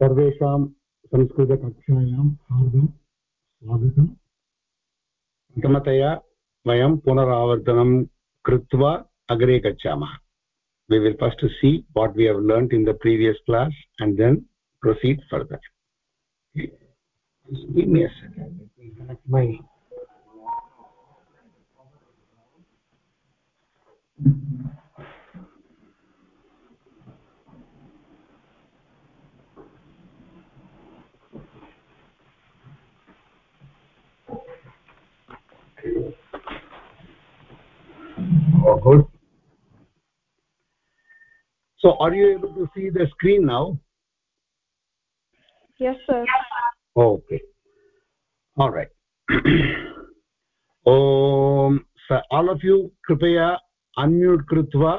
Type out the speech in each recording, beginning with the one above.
सर्वेषां संस्कृतकक्षायां हार्दं स्वागतम् प्रथमतया वयं पुनरावर्तनं कृत्वा अग्रे गच्छामः we will first see what we have learnt in the previous class and then proceed further give me a second let me connect my oh, good so are you able to see the screen now yes sir okay all right om so all of you kripaya unmute krutva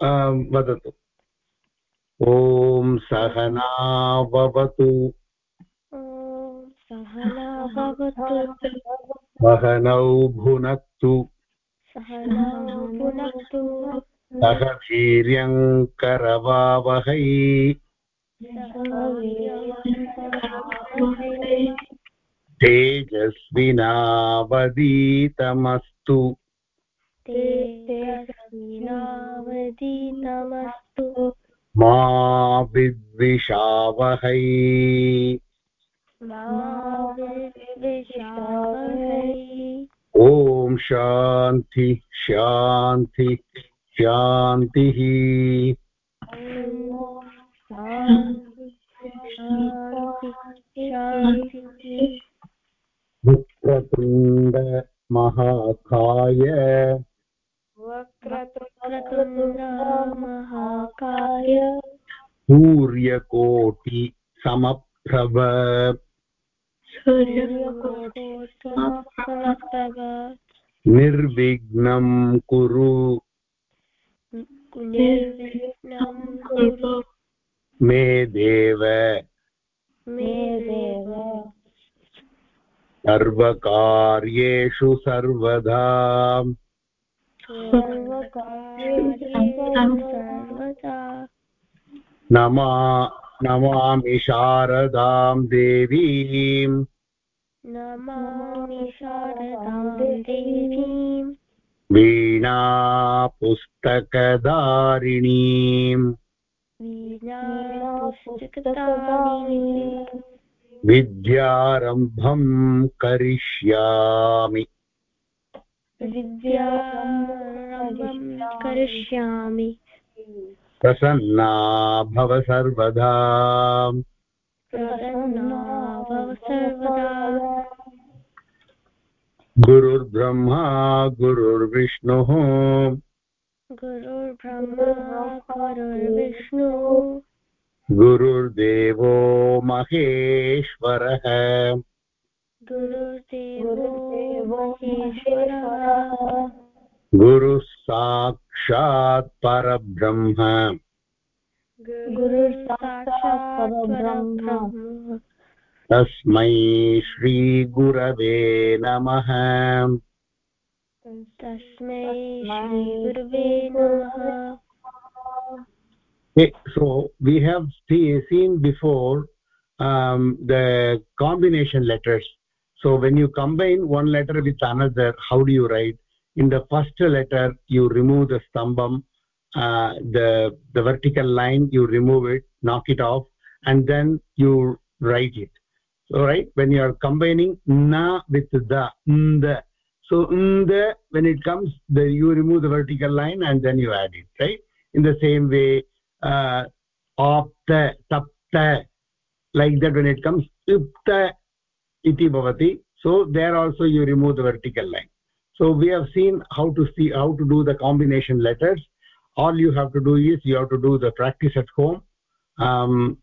um, vadatu ॐ सहना भवतु सहना भवतु सहनौ भुनक्तु सह वीर्यङ्करवावहै तेजस्विनावदीतमस्तु तेजस्विनावदीतमस्तु मा विद्विषावहै ॐ शान्ति शान्ति शान्तिः वक्रतुण्ड महाकाय। वक्रतुण्ड महाकाय। सूर्यकोटि समप्रभ। निर्विघ्नं कुरु। मे देव। सर्वकार्येषु सर्वदा। नमा। नमामि शारदां देवीम् नमामि शारदां देवीम् वीणा पुस्तकधारिणीम् वीणा पुस्तकधारिणीम् विद्यारम्भं करिष्यामि। विद्यारम्भं करिष्यामि। प्रसन्ना भव सर्वदा गुरुर्ब्रह्मा गुरुर्विष्णुः। गुरुर्ब्रह्मा गुरुर्विष्णु गुरुर्देवो महेश्वरः। गुरुर्देवो महेश्वरः। गुरुः साक्षात् परब्रह्म गुरुः साक्षात् परब्रह्म तस्मै श्रीगुरवे नमः तस्मै श्रीगुरवे नमः Okay, so we have see, seen before um, the combination letters so when you combine one letter with another how do you write In the first letter you remove the stambam uh, the the vertical line you remove it knock it off and then you write it. So right when you are combining na with the the so the when it comes the you remove the vertical line and then you add it right? In the same way uh, apta tapta like that when it comes upta iti bhavati. So there also you remove the vertical line so we have seen how to see how to do the combination letters. All you have to do is you have to do the practice at home. Um,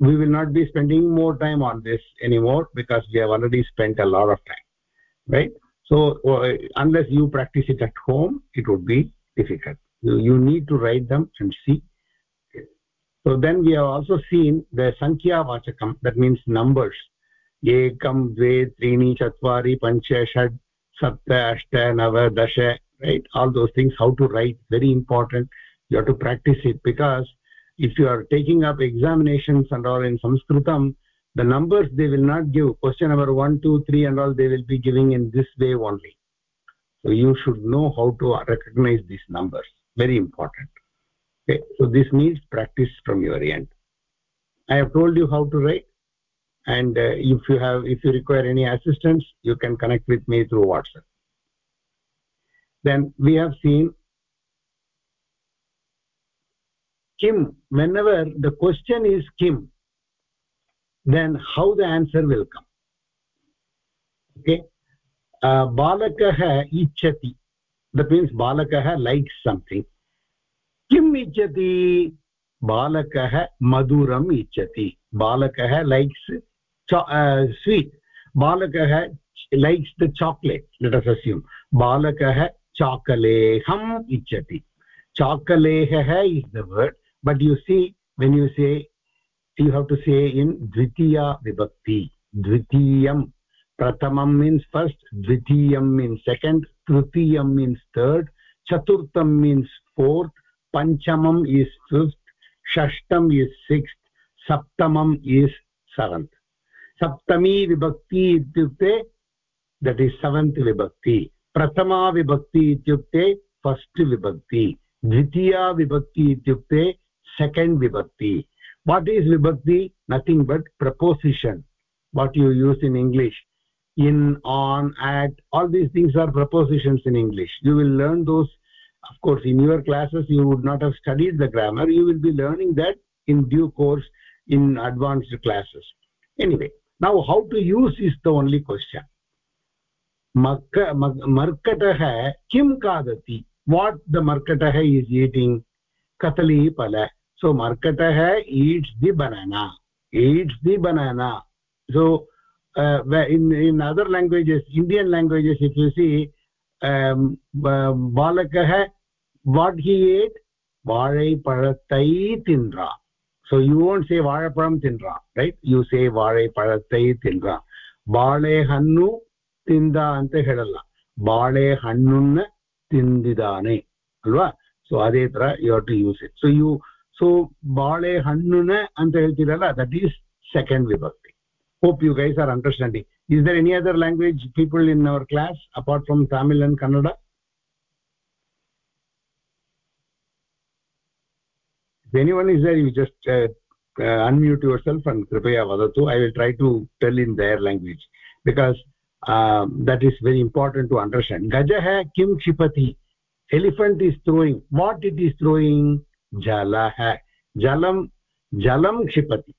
we will not be spending more time on this anymore because we have already spent a lot of time right? So uh, unless you practice it at home it would be difficult. You, you need to write them and see. So then we have also seen the sankhya vachakam that means numbers. Ekam dve trini chatvari pancha shad sapta ashta nava dasha right? All those things how to write very important. You have to practice it because if you are taking up examinations and all in sanskritam the numbers they will not give. Question number 1 2 3 and all they will be giving in this way only. So you should know how to recognize these numbers. Very important. Okay? So this needs practice from your end. I have told you how to write and uh, if you have if you require any assistance you can connect with me through whatsapp then we have seen kim whenever the question is kim then how the answer will come okay uh, balakah ichati that means balakah likes something kim ichati balakah maduram ichati balakah likes sweet बालकः likes the chocolate लटसस्यं बालकः चाकलेहम् इच्छति चाकलेहः is the word but you see when you say you have to say in द्वितीया विभक्ति द्वितीय प्रथम means first द्वितीय means second तृतीय मीन्स थर्ड चतुर्थं मीन्स फोर्थ पंचम इज़ फिफ्त् षष्टम् इस् सिक्स्त् सप्तमम् इस् सेवन्त् सप्तमी विभक्ति दट दट् इस् विभक्ति, प्रथमा विभक्ति फस्ट विभक्ति, द्वितीया विभक्ति सेकेंड विभक्ति. वाट इज़ विभक्ति? Nothing but preposition what you use in English in on at all these things are prepositions in English you will learn those of course, in your classes, you would not have studied the grammar, you will be learning that in due course in advanced classes. Anyway now how to use is the only question मर्कटः किं खादति what the मर्कटः is eating कथलीफल so मर्कटः eats the banana eats the banana so in other languages Indian languages इत्यस्ति बालकः what he ate वाळैपळतै तिन्द्रा so you won't say vaazhapalam tindra right you say vaazhai palathai tindra ಬಾಳೆ ಹಣ್ಣು ತಿಂದ ಅಂತ ಹೇಳಲ್ಲ ಬಾಳೆ ಹಣ್ಣನ್ನ ತಿಂದಿದ್ದಾನೆ ಅಲ್ವಾ ಸೊ ಅದೇ ತರ you have to use it so you so ಬಾಳೆ ಹಣ್ಣುನ ಅಂತ ಹೇಳ್ತೀರಲ್ಲ ದಟ್ ಈಸ್ ಸೆಕೆಂಡ್ ವಿಭಕ್ತಿ hope you guys are understanding is there any other language people in our class apart from tamil and kannada If anyone is there you just uh, uh, unmute yourself and kripaya vadatu i will try to tell in their language because uh, that is very important to understand. Gajah kim kshipati? Elephant is throwing. What it is throwing? Jalah jalam jalam kshipati.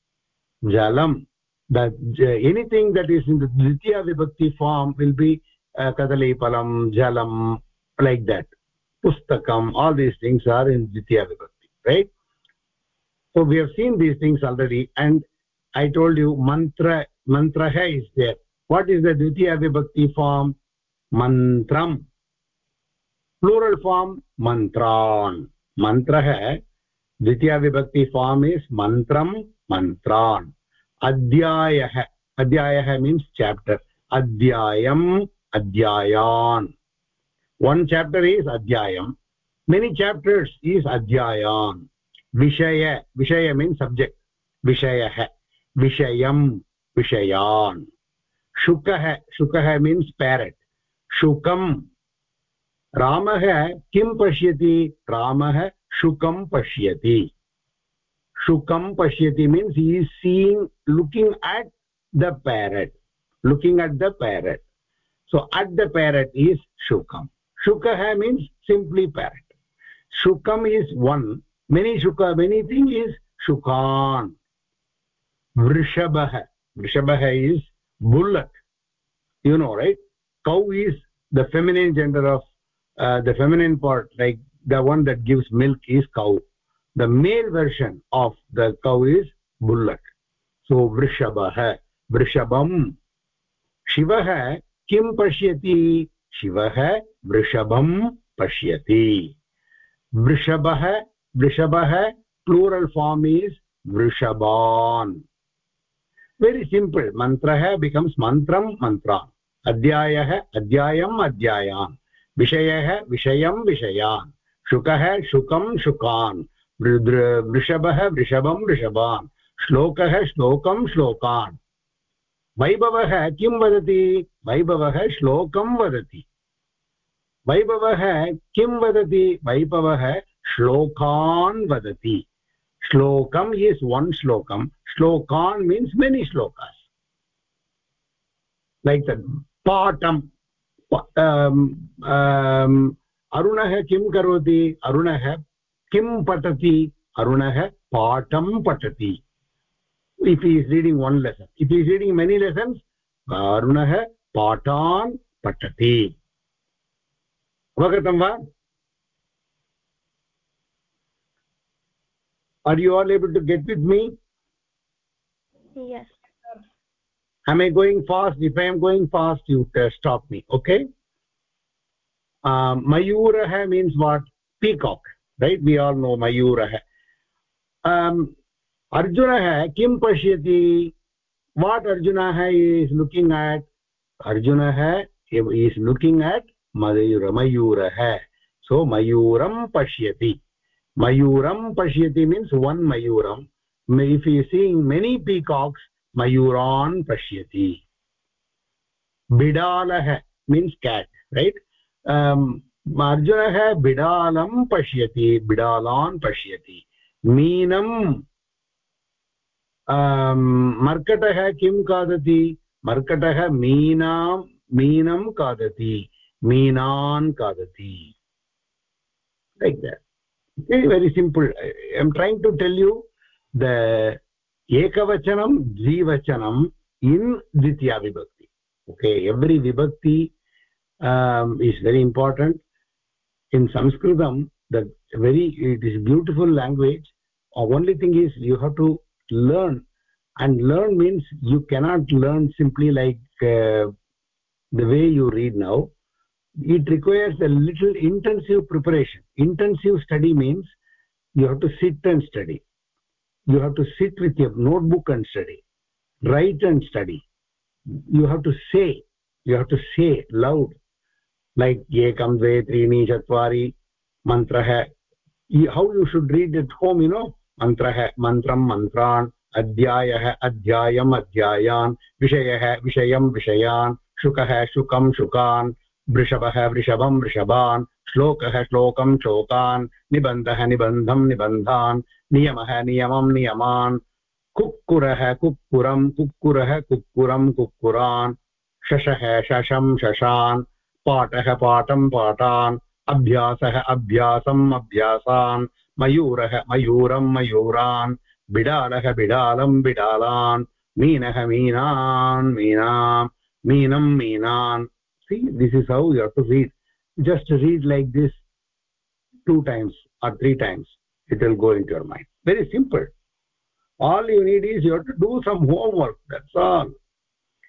Jalam. That uh, anything that is in the dvitiya vibhakti form will be uh, kadali palam jalam like that. Pustakam all these things are in dvitiya vibhakti right so we have seen these things already and i told you mantra mantra is there what is the dvitiya vibhakti form mantram plural form mantran mantrah dvitiya vibhakti form is mantram mantran adhyayah adhyayah means chapter adhyayam adhyayan one chapter is adhyayam many chapters is adhyayan विषय विषय mean subject विषयः विषयं विषयान्. शुकः शुकः means parrot शुकं रामः किं पश्यति? रामः शुकं पश्यति. शुकं पश्यति means he seeing looking at the parrot looking at the parrot so at the parrot is शुकं शुकः means simply parrot शुकम् is one many shuka many thing is shukan vrishabah vrishabah is bullock you know right cow is the feminine gender of uh, the feminine part like the one that gives milk is cow the male version of the cow is bullock so vrishabah vrishabam shivah kim pashyati shivah vrishabam pashyati vrishabah वृषभः plural form is वृषभान्। मंत्र simple मन्त्रः अध्याय अध्याय मन्त्रान् अध्यायः विषय अध्यायान् शुक विषयं, विषयान्। शुकः शुकं, शुकान्। वृषभः, वृषभं, वृषभान्। श्लोक श्लोकं, श्लोकान्। वैभवः किं वदति? वैभव श्लोकं वदति। वैभवः किं वदति? वैभवः श्लोकान् वदति। श्लोकम् इस् वन् श्लोकं श्लोकान् मीन्स् मेनि श्लोकास्। लैक् दट् पाठम् अरुणः किं करोति? अरुणः किं पठति? अरुणः पाठं पठति। Is reading one lesson if he is reading many lessons arunah पाठान् पठति। अवगतं वा? are you all able to get with me? Yes. Am i going fast? If i am going fast you uh, stop me okay? Uh, um mayuraha means what? Peacock right? We all know mayuraha um arjunah kim pashyati what arjunah is looking at? Arjunah is looking at mayura mayurah so mayuram pashyati मयूरं पश्यति मयूरं पश्यति means one मयूरम् if you seeing many peacocks मयूरान् पश्यति बिडालः means cat right अर्जुनः बिडालं पश्यति बिडालान् पश्यति मीनं मर्कटः किं खादति मर्कटः मीनां मीनं खादति मीनान् खादति like that very simple. I am trying to tell you the ekavachanam dvivachanam in ditya vibhakti. Okay every vibhakti um, is very important. In sanskritam the very it is beautiful language. Uh, only thing is you have to learn. And learn means you cannot learn simply like uh, the way you read now. It requires a little intensive preparation intensive study means you have to sit and study you have to sit with your notebook and study write and study you have to say you have to say loud like ekam dve त्रीणि चत्वारि मन्त्रः how you should read at home you know मन्त्रः मन्त्रं मन्त्रान् अध्यायः अध्यायम् अध्यायान् विषयः विषयं विषयान् शुकः शुकं शुकान् वृषभः वृषभं वृषभान्, श्लोकः श्लोकं श्लोकान्, निबन्धः निबन्धं निबन्धान्, नियमः नियमं नियमान्, कुक्कुरः कुक्कुरं कुक्कुरः कुक्कुरं कुक्कुरान्, शशः शशं शशान्, पाठः पाठं पाठान्, अभ्यासः अभ्यासम् अभ्यासान्, मयूरः मयूरं मयूरान्, बिडालः बिडालं बिडालान्, मीनः मीनान् मीनां मीनं मीनान्। See this is how you have to read. Just read like this two times or three times. It will go into your mind. Very simple. All you need is you have to do some homework. That's all.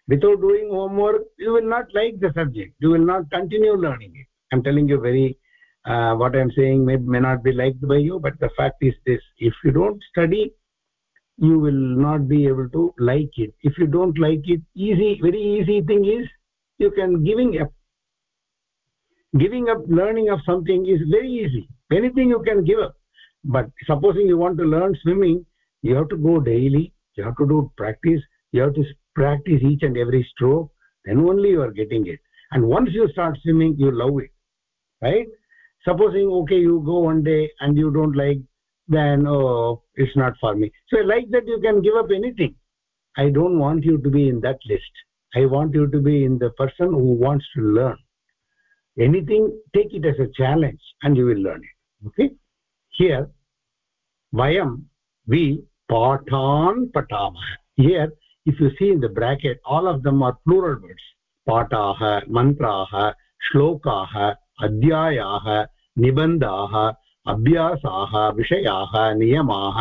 Without doing homework you will not like the subject. You will not continue learning it. I'm telling you very uh, what i'm saying may, may not be liked by you but the fact is this. If you don't study you will not be able to like it. If you don't like it easy very easy thing is you can giving up giving up learning of something is very easy. Anything you can give up. But supposing you want to learn swimming you have to go daily you have to do practice you have to practice each and every stroke then only you are getting it. And once you start swimming you love it right? Supposing okay you go one day and you don't like then oh it's not for me. So like that you can give up anything. I don't want you to be in that list i want you to be in the person who wants to learn anything take it as a challenge and you will learn it okay here vayam we patan patamah here if you see in the bracket all of them are plural words pataah mantraah shlokaah अध्यायाः निबन्धाः अभ्यासाः विषयाः नियमाः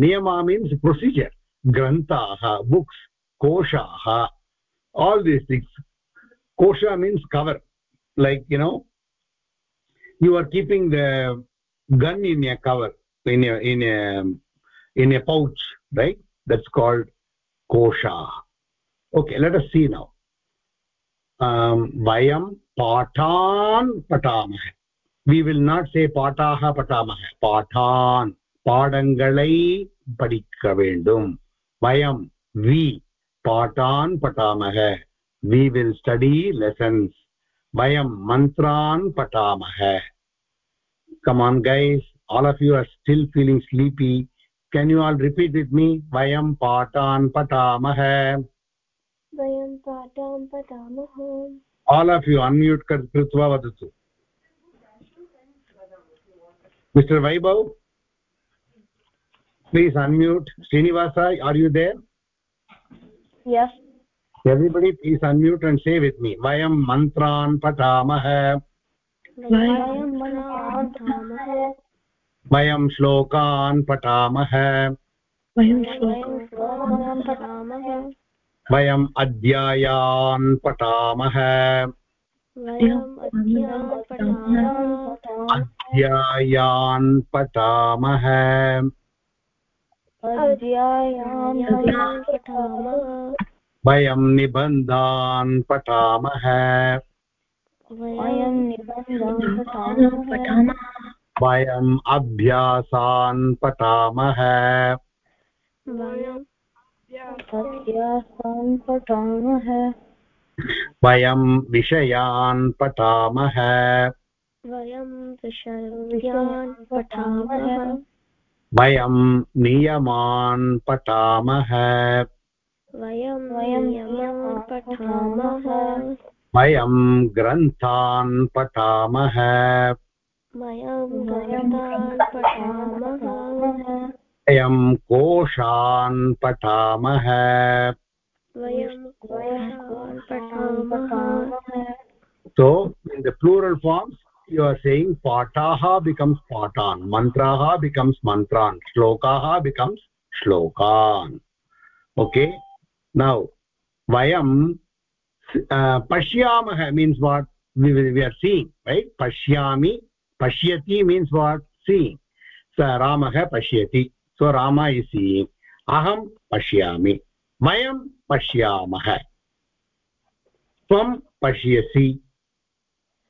नियमा means procedure ग्रन्थाः books koshaah all these things. Kosha means cover. Like you know you are keeping the gun in a cover in a in a in a pouch right? That's called kosha. Okay let us see now. Um vayam patan patamah we will not say pataah patamah patan padangalai படிக்க வேண்டும் வயம் पाठान् पठामः। We will study lessons वयं मन्त्रान् पठामः। Come on guys all of you are still feeling sleepy can you all repeat it me वयं पाठान् पठामः। आल् आफ् यू अन्म्यूट् कृत्वा वदतु। Mister Vaibhav please unmute Srinivas are you there yes everybody please unmute and say with me vayam mantran patamah vayam patamah श्लोकान् पठामः वयं श्लोकान् पठामः वयम् अध्यायान् पठामः अध्यायान् पठामः वयं निबन्धान् पठामः। वयं निबन्धान् पठामः वयम् अभ्यासान् पठामः। अभ्यासान् पठामः। वयं विषयान् पठामः। वयं विषयान् पठामः। वयं नियमान् पठामः। वयं ग्रन्थान् पठामः। वयं ग्रन्थान् कोशान् पठामः। वयं कोशान् पठामः। So in the plural forms you are saying pataha becomes patan mantraha becomes mantran shlokaha becomes shlokan okay now vayam uh, pashyamah means what we, we are seeing right pashyami pashyati means what seeing so ramah pashyati so rama is seeing aham pashyami vayam pashyamah tvam pashyasi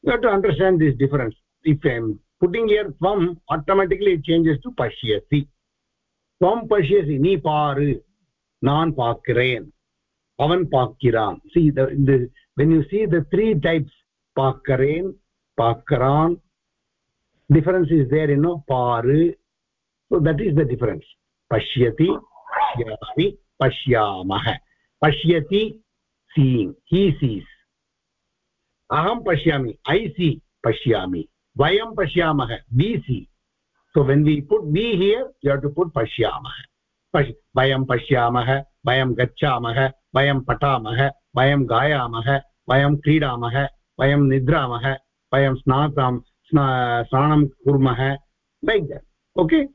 you have to understand this difference. If i am putting here tvam automatically it changes to pashyasi From pashyasi ni paaru naan paakkiren avan paakkiram see the, the when you see the three types paakkaren paakkaran difference is there you know paaru so that is the difference. Pashyati pashyami pashyamah pashyati seeing. He sees. Aham pashyami i see pashyami vayam pashyamah we see so when we put we here you have to put pashyamah vayam pashyamah vayam gachamah vayam patamah vayam gayamah vayam क्रीडामः vayam निद्रामः vayam स्नातां स्नानं कुर्मः like that okay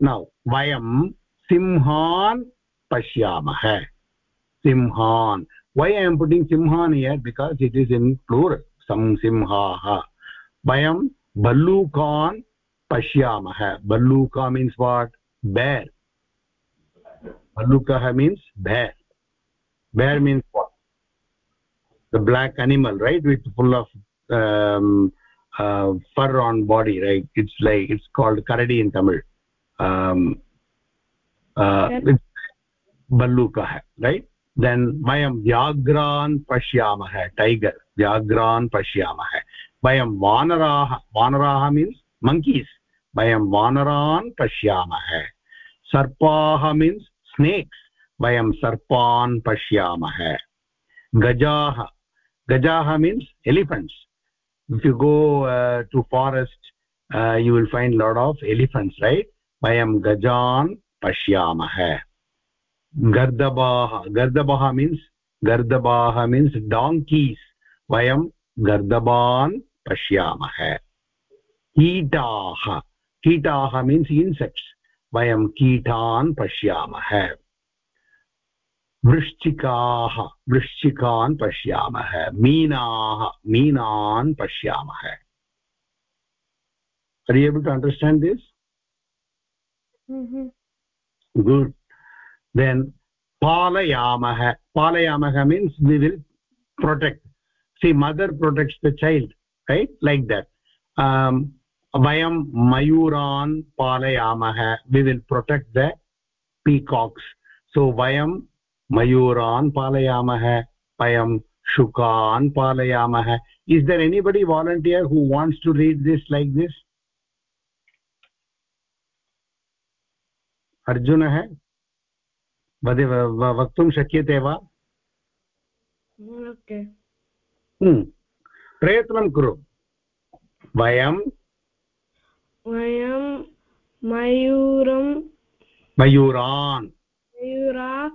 now vayam simhan pashyamah simhan why i am putting simhan here? Because it is in plural. Sam simhaah vayam ballukan pashyamah balluka means what? Bear. Ballukah means bear. Bear means what? The black animal right? With full of um, uh, fur on body right? It's like it's called karadi in tamil. Um uh, balluka right then vayam vyagran pashyamah tiger vyagran pashyamah vayam vanaraha vanaraha means monkeys vayam vanaran pashyamah sarpaha means snakes vayam sarpan pashyamah gajaha gajaha means elephants if you go uh, to forest uh, you will find lot of elephants right vayam gajan pashyamah gardabaha gardabaha means gardabaha means donkeys vayam gardaban pashyamah kitaah kitaah means insects vayam kitan pashyamah वृश्चिकाः वृश्चिकान् पश्यामः मीनाः मीनान् पश्यामः are you able to understand this mm -hmm. good then palayamah palayamah means we will protect. See mother protects the child right? Like that. Um vayam mayuran palayamah we will protect the peacocks. So vayam mayuran palayamah vayam shukan palayamah is there anybody volunteer who wants to read this like this? Arjuna hai? वद वक्तुं शक्यते वा? प्रयत्नं कुरु। वयं? वयं मयूरं। मयूरान्। मयूरा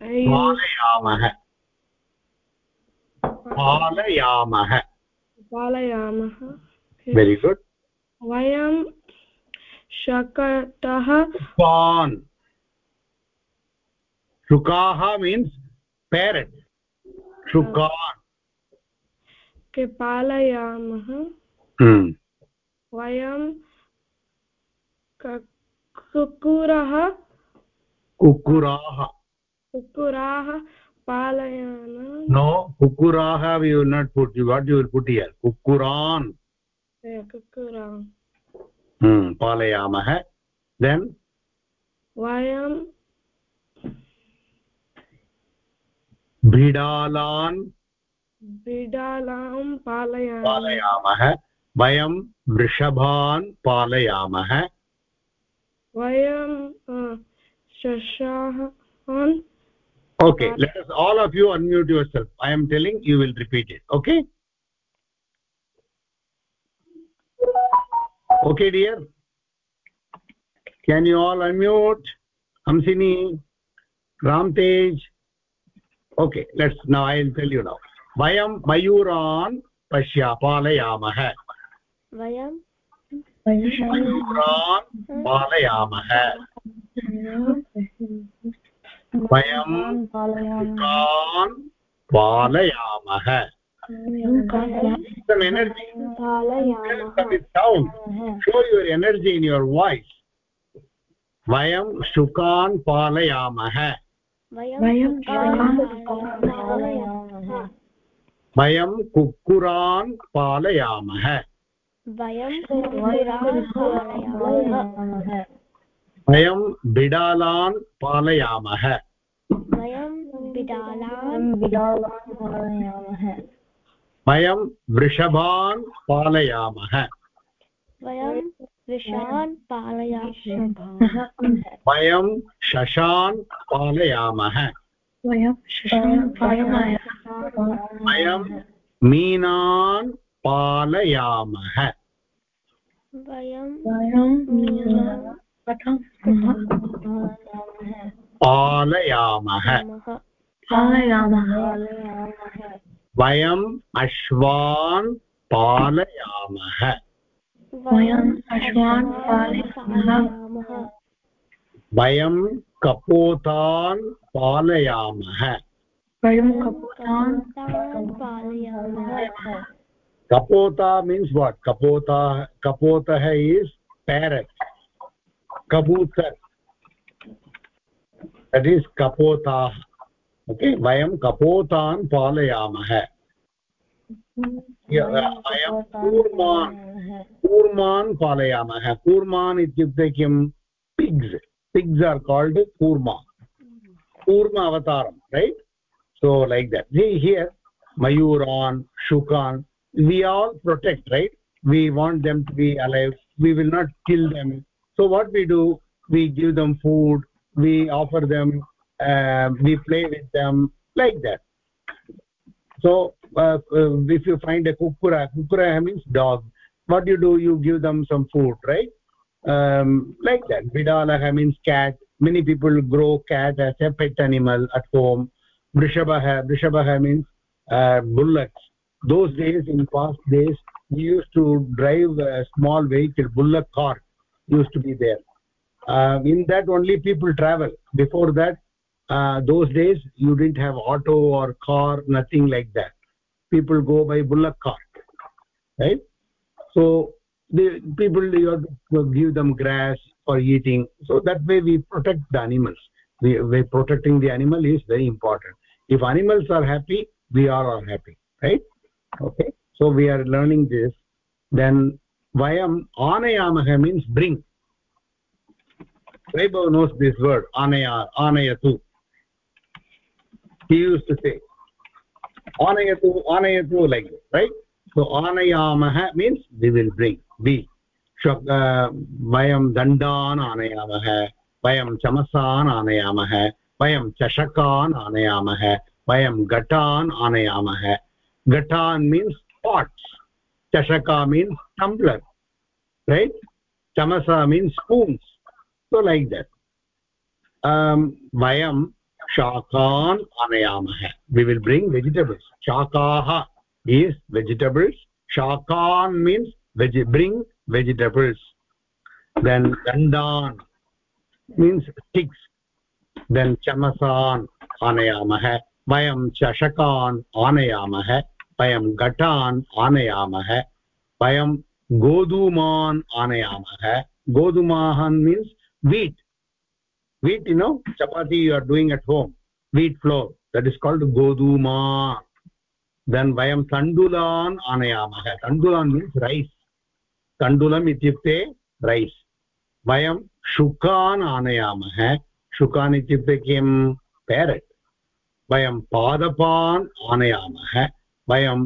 पालयामः। पालयामः। पालयामः। वेरि गुड् वयं शकटः शुकान् शुकाः मीन्स् पेरेण्ट् शुकान् के पालयामः हम्म। वयं कुक्कुरः कुक्कुराः कुक्कुराः पालयामः no कुक्कुराः we will not put you what you will put here कुक्कुरान् कुक्कुरान् पालयामः देन् वयं बिडालान् बिडालां पालयामः। पालयामः। वयं वृषभान् पालयामः। वयं शशान् okay let us all of you unmute yourself I am telling you will repeat okay okay dear can you all unmute Hansini Ramtej okay let's now i will tell you now vayam mayuran pashya palayamah vayam mayuran palayamah vayam कान् पालयामः some energy with sound show your energy in your voice vayam shukan palayamah वयं कुक्कुरान् पालयामः। वयं बिडालान् पालयामः। वयं वृषभान् पालयामः। वयं वृषान् पालयामः वयं शशान् पालयामः वयं मीनान् पालयामः पालयामः वयम् अश्वान् पालयामः वयं अश्वान् पालयामः वयं कपोतान् पालयामः वयं कपोतान् पालयामः kapota means what kapota kapotah is parrot kabutar that is kapotah okay vayam kapotan palayamah कूर्मान् कूर्मान् पालयामः कूर्मान् इत्युक्ते किं पिग्स् पिग्स् आर् काल्ड् कूर्मा कूर्म अवतारं रैट् सो लैक् देट् जी हियर् मयूरान् शुकान् we all protect right we want them to be alive we will not kill them so what we do we give them food we offer them we play with them like that so uh, uh, if you find a kukura kukura means dog. What you do you give them some food right? Um, like that. Vidalaha means cat. Many people grow cat as a pet animal at home. Vrishabah vrishabah means uh, bullocks those days in past days we used to drive a small vehicle bullock cart used to be there. Uh, in that only people travel. Before that uh, those days you didn't have auto or car nothing like that people go by bullock cart right? So the people you have to give them grass for eating. So that way we protect the animals. We, protecting the animal is very important. If animals are happy we are all happy right? Okay? So we are learning this. Then vayam anayamah means bring. Vaibhav knows this word anaya anayatu he used to say anayatu anayatu like this right? So anayamah means we will bring be vayam dandan anayamah vayam chamasan anayamah vayam chashakan anayamah vayam gatan anayamah gatan means pots chashaka means tumbler right? chamasa means spoons. So like that. Um shakan anayamah we will bring vegetables shakaha is vegetables shakan means veg bring vegetables then dandan means sticks then chamasan anayamah vayam chashakan anayamah वयं घटान् आनयामः वयं गोधूमान् आनयामः गोधूमान् means wheat Wheat you know chapati you are doing at home wheat flour that is called goduma then vayam tandulan anayamah tandulan means rice tandulam ityukte rice vayam shukan anayamah shukan ityukte kim parrot vayam padapan anayamah वयं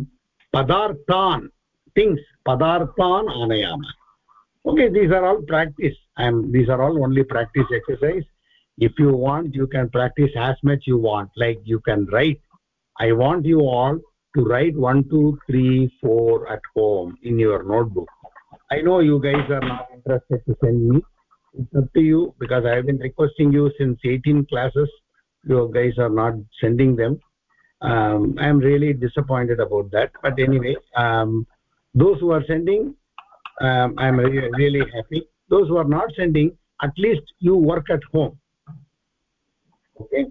पदार्थान् things पदार्थान् आनयामः okay these are all practice and these are all only practice exercise if you want you can practice as much you want. Like you can write i want you all to write one two three four at home in your notebook. I know you guys are not interested to send me. It's up to you because i have been requesting you since 18 classes. You guys are not sending them. Um, i am really disappointed about that. But anyway um, those who are sending um, i am really, really happy. Those who are not sending at least you work at home okay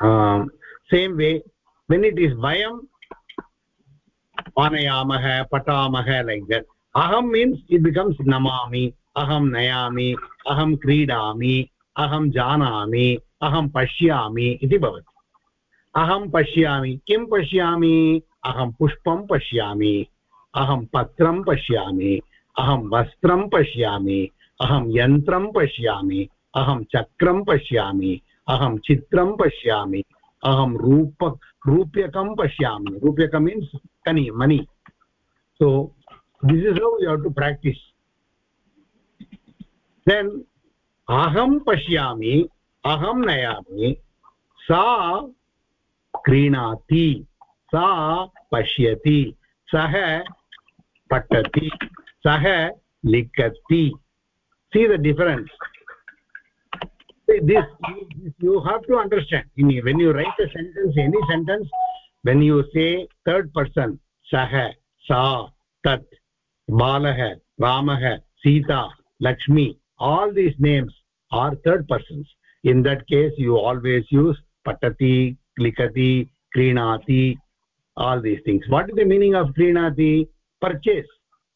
um, same way when it is vayam anayamah patamah like that aham means it becomes namami aham nayami aham kridami aham janami aham pashyami iti bhavati अहं पश्यामि किं पश्यामि अहं पुष्पं पश्यामि अहं पत्रं पश्यामि अहं वस्त्रं पश्यामि अहं यन्त्रं पश्यामि अहं चक्रं पश्यामि अहं चित्रं पश्यामि। अहं रूप, रूप्यकं पश्यामि। रूप्यक means coin money. So this is how you have to practice then अहं पश्यामि, अहं नयामि, सा क्रीणाति, सा पश्यति, सः पठति, सः लिखति। The difference. see this, this you have to understand. When you write a sentence any sentence when you say third person sah sa tat balah ramah sita lakshmi all these names are third persons. In that case you always use patati likati krinati all these things. What is the meaning of krinati? Purchase.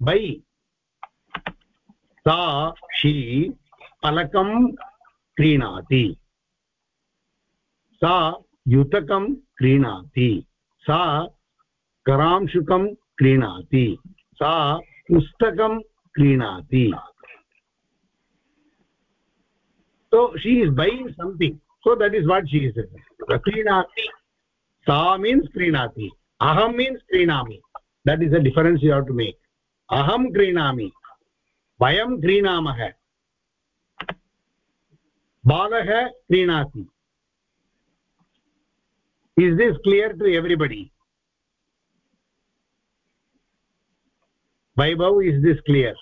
Buy. Sa she palakam क्रीणाति। सा युतकं क्रीणाति। सा करांशुकं क्रीणाति। सा पुस्तकं क्रीणाति। So she is buying something so that is what she is क्रीणाति सा मीन्स् क्रीणाति अहं मीन्स् क्रीणामि that is a difference you have to make अहं क्रीणामि वयं क्रीणामः balah krinati is this clear to everybody? Vaibhav is this clear?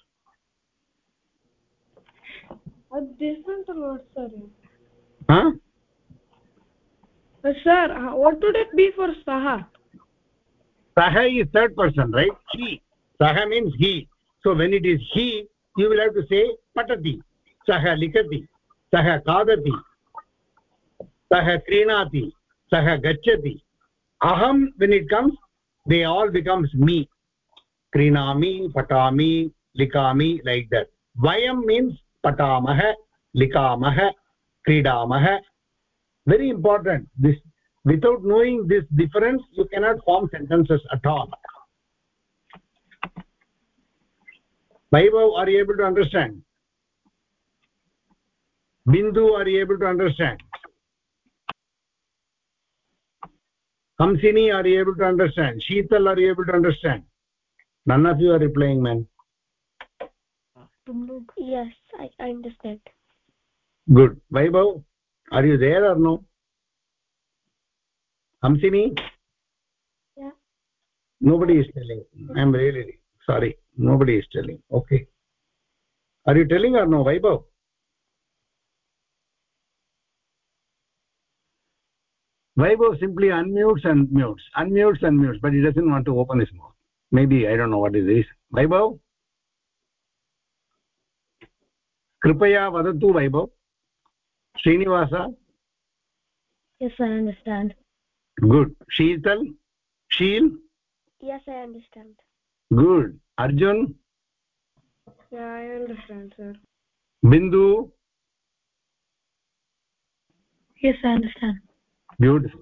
this one not sir. Huh? Uh, sir uh, what would it be for saha? Saha is third person right? He. Saha means he. So when it is he you will have to say patati. Saha likati सह खादति सह क्रीणाति, सह गच्छति। अहं when it comes they all becomes me क्रीणामि, पठामि, लिखामि लैक् दट् वयं मीन्स् पठामः, लिखामः, क्रीडामः. Very important this without knowing this difference you cannot form sentences at all why were able to understand bindu are you able to understand? Hamsini are you able to understand? Sheetal are you able to understand? None of you are replying man yes i, I understand. Good. Vaibhav are you there or no? Hamsini yeah. Nobody is telling. I'm really sorry. Nobody is telling. Okay. Are you telling or no vaibhav Weibo simply unmutes and mutes, unmutes and mutes, but he doesn't want to open his mouth. Maybe, I don't know what is this. Weibo? Kripaya vadatu Weibo. Srinivasa? Yes, I understand. Good. Sheetal? Sheel? Yes, I understand. Good. Arjun? Yeah, I understand, sir. Bindu? Yes, I understand beautiful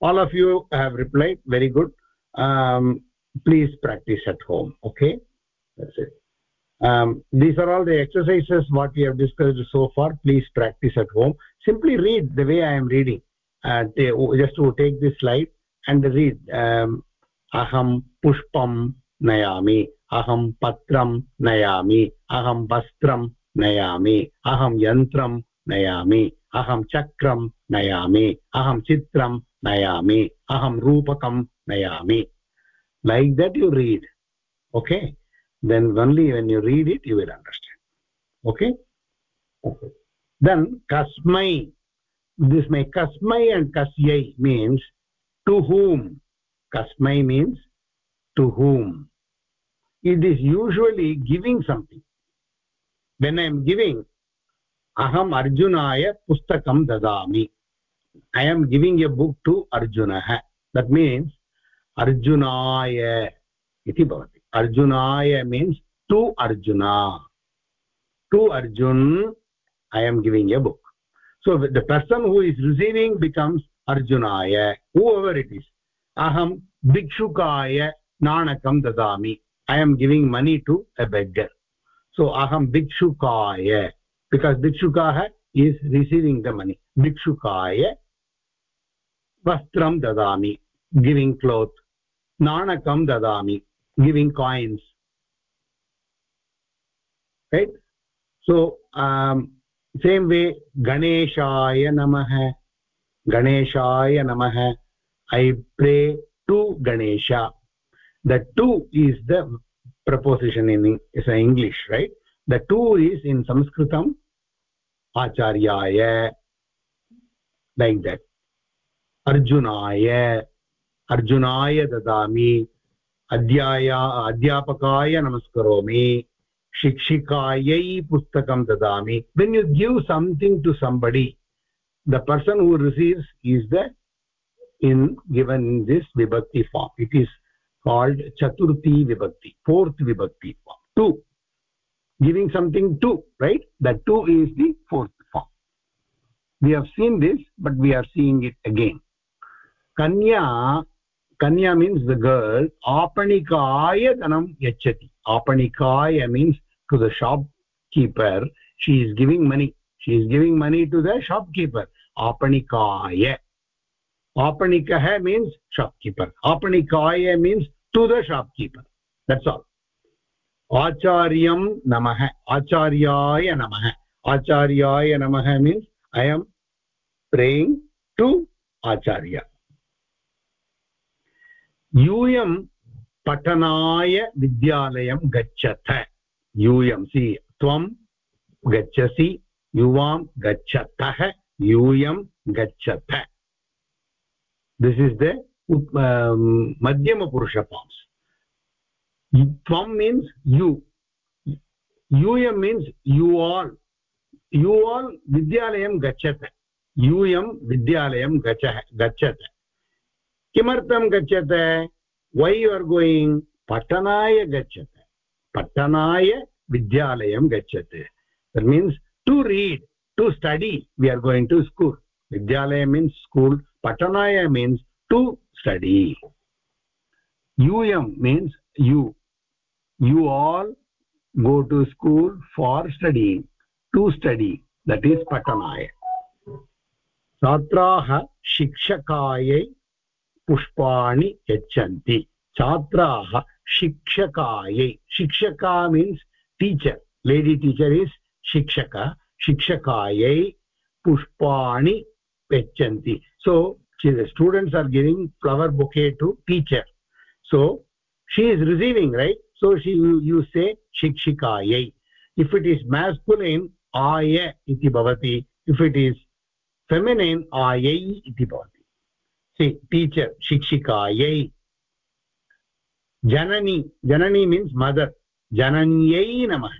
all of you have replied. Very good. Um, please practice at home okay? That's it. Um, these are all the exercises what we have discussed so far. Please practice at home. Simply read the way i am reading. Uh, just to take this slide and read. Um, aham pushpam nayami aham patram nayami aham vastram nayami aham yantram nayami aham chakram nayami aham chitram nayami aham rupakam nayami like that you read okay then only when you read it you will understand okay okay then kasmai this may kasmai and kasyai means to whom kasmai means to whom it is usually giving something when i am giving अहम् अर्जुनाय पुस्तकं ददामि। I am giving a book to Arjuna. That means अर्जुनाय इति भवति। अर्जुनाय means to Arjun. To Arjun I am giving a book so the person who is receiving becomes अर्जुनाय। Whoever it is अहं भिक्षुकाय नाणकं ददामि। I am giving money to a beggar so अहं भिक्षुकाय। Because bhikshukah is receiving the money bhikshukaya vastram dadami giving cloth nanakam dadami giving coins right so um, same way ganeshaya namah ganeshaya namah i pray to ganesha the two is the preposition in in english right the two is in sanskritam acharyaya like that arjunaya arjunaya dadami अध्याया अध्यापकाय नमस्करोमि शिक्षिकायै पुस्तकं ददामि when you give something to somebody the person who receives is the in given in this vibhakti form it is called chaturthi vibhakti fourth vibhakti form two giving something to right? That two is the fourth form. We have seen this but we are seeing it again. Kanya kanya means the girl. Apanikaya dhanam yachati. Apanikaya means to the shopkeeper. She is giving money. She is giving money to the shopkeeper. Apanikaya. Apanikah means shopkeeper. Apanikaya means to the shopkeeper. That's all acharyam namah acharyaya namah acharyaya namah means i am praying to acharya यूयं पठनाय विद्यालयं गच्छथ यूयं सि त्वं गच्छसि युवां गच्छतः यूयं गच्छथ दिस् इस् द मध्यमपुरुष फार्म्स् त्वं मीन्स् यु यूयं means you all you all विद्यालयं गच्छत यूयं विद्यालयं गच्छः किमर्थं गच्छत वै यु आर् गोयिङ्ग् पठनाय गच्छत पठनाय विद्यालयं गच्छत that means to read to study we are going to school विद्यालय मीन्स् स्कूल् पठनाय मीन्स् टु स्टडि यूयं means you you all go to school for studying to study that is patanaya छात्राः शिक्षकायै पुष्पाणि यच्छन्ति छात्राः शिक्षकायै शिक्षका means teacher lady teacher is शिक्षक शिक्षकायै पुष्पाणि यच्छन्ति the students are giving flower bouquet to teacher so she is receiving right so she you, say shikshikayai if it is masculine aya iti bhavati if it is feminine ayai iti bhavati see teacher shikshikayai janani janani means mother jananyai namah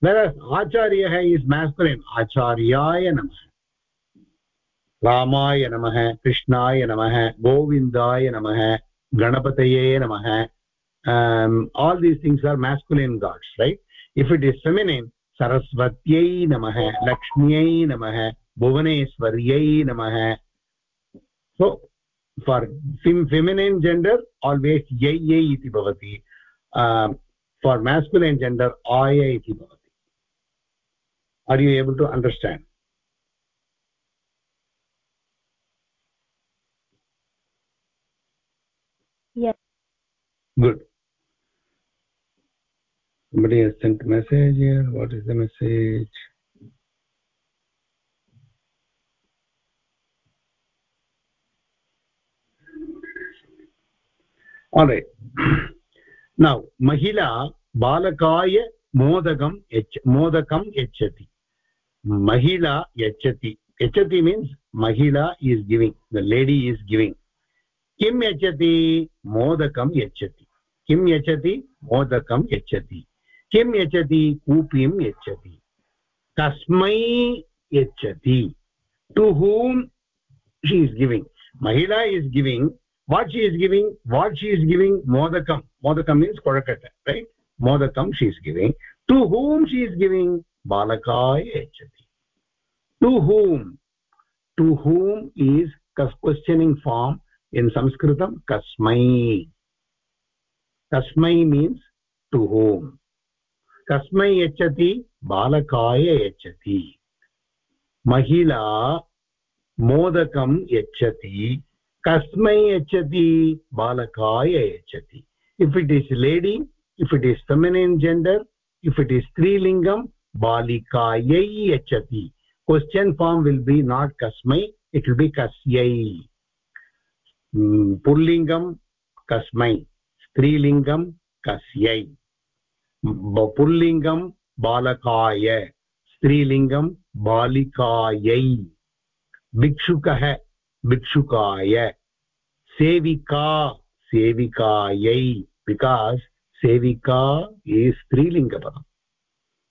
whereas acharyah is masculine acharyaya namah रामाय नमः कृष्णाय नमः गोविन्दाय नमः गणपतये नमः um, all these things are masculine gods right if it is feminine saraswatyai namah lakshmyai namah bhuvaneswaryai namah so for fem feminine gender always yai yai iti bhavati um, for masculine gender aya iti bhavati are you able to understand yes good somebody has sent a message here what is the message all right now mahila balakaya modagam modakam yachati mahila yachati yachati means mahila is giving the lady is giving किं यच्छति मोदकं यच्छति किं यच्छति मोदकं यच्छति किं यच्छति? कूपीं यच्छति। कस्मै यच्छति। To whom she is giving महिला is giving what she is giving what she is giving मोदकं मोदकं मीन्स् कोडकट right मोदकं she is giving to whom she is giving बालकाय यच्छति to whom to whom is questioning form in sanskritam? Kasmai. Kasmai means to whom. कस्मै यच्छति, बालकाय यच्छति। महिला, मोदकं यच्छति। कस्मै यच्छति, बालकाय यच्छति। If it is lady if it is feminine gender if it is स्त्रीलिङ्गं, बालिकायै यच्छति। Question form will be not कस्मै इट् विल् बि कस्यै पुल्लिङ्गं कस्मै स्त्रीलिङ्गं कस्यै पुल्लिङ्गं बालकाय, स्त्रीलिङ्गं बालिकायै। भिक्षुकः भिक्षुकाय, सेविका सेविकायै। बिकास् सेविका इस् स्त्रीलिङ्गपदम्।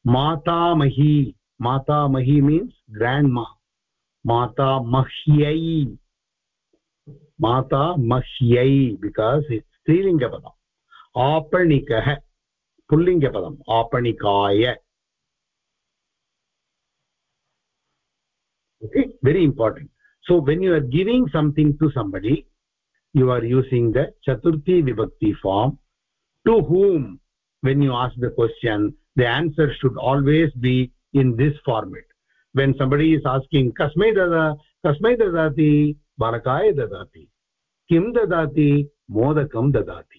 मातामही मातामही मीन्स् ग्राण्ड् मा मातामह्यै माता मह्यै बिकास् स्त्रीलिङ्गपदम्। आपणिकः पुलिंग पदम आपणिकाय okay very important so when you are giving something to somebody you are using the chaturthi vibhakti form to whom when you ask the question the answer should always be in this format when somebody is asking कस्मै ददा कस्मै ददाति बालकाय ददाति किं ददाति मोदकं ददाती